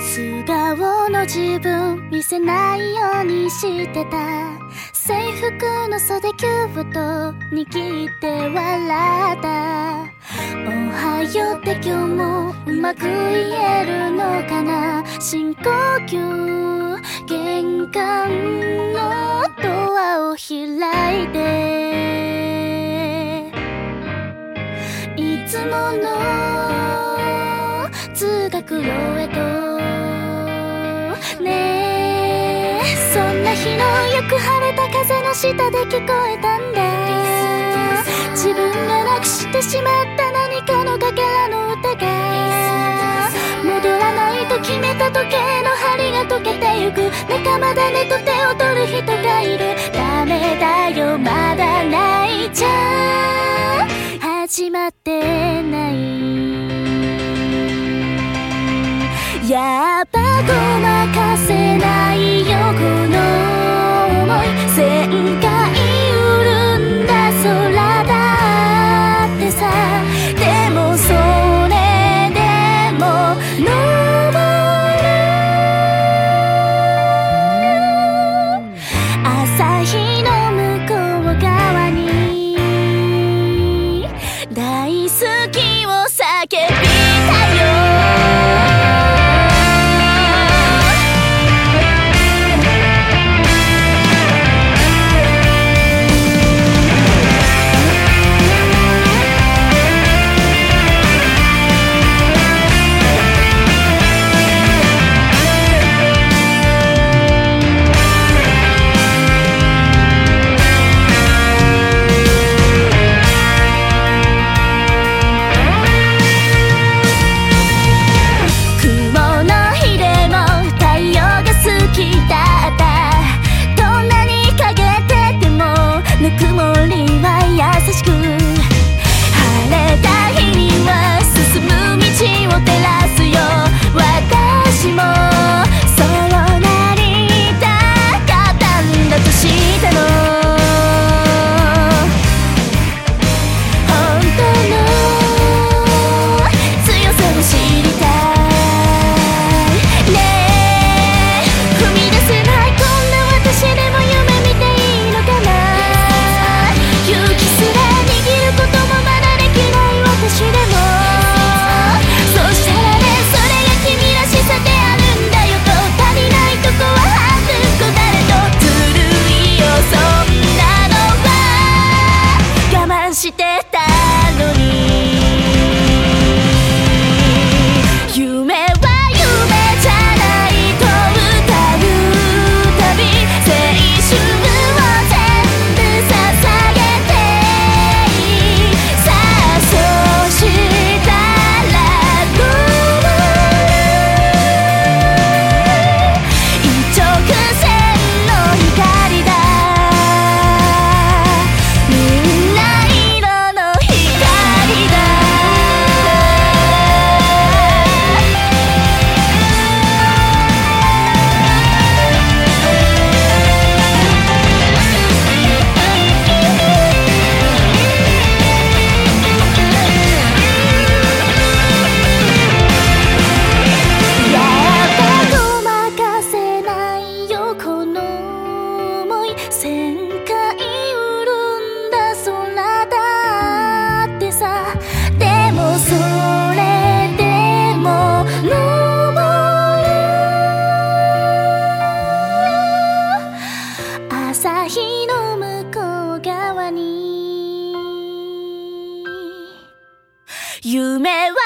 素顔の自分見せないようにしてた。制服の袖キューブと握って笑った。おはようって今日もうまく言えるのかな？深呼吸玄関のドアを開いて。いつもの通学路へと。ねえ。そんな日のよく晴れた風の下で聞こえたんだ。自分がなくしてしまった何かのかけらの歌が。戻らないと決めた時計夢は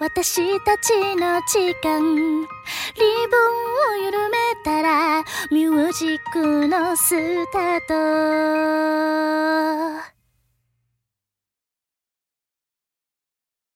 私たちの時間。リボンを緩めたらミュージックのスタート。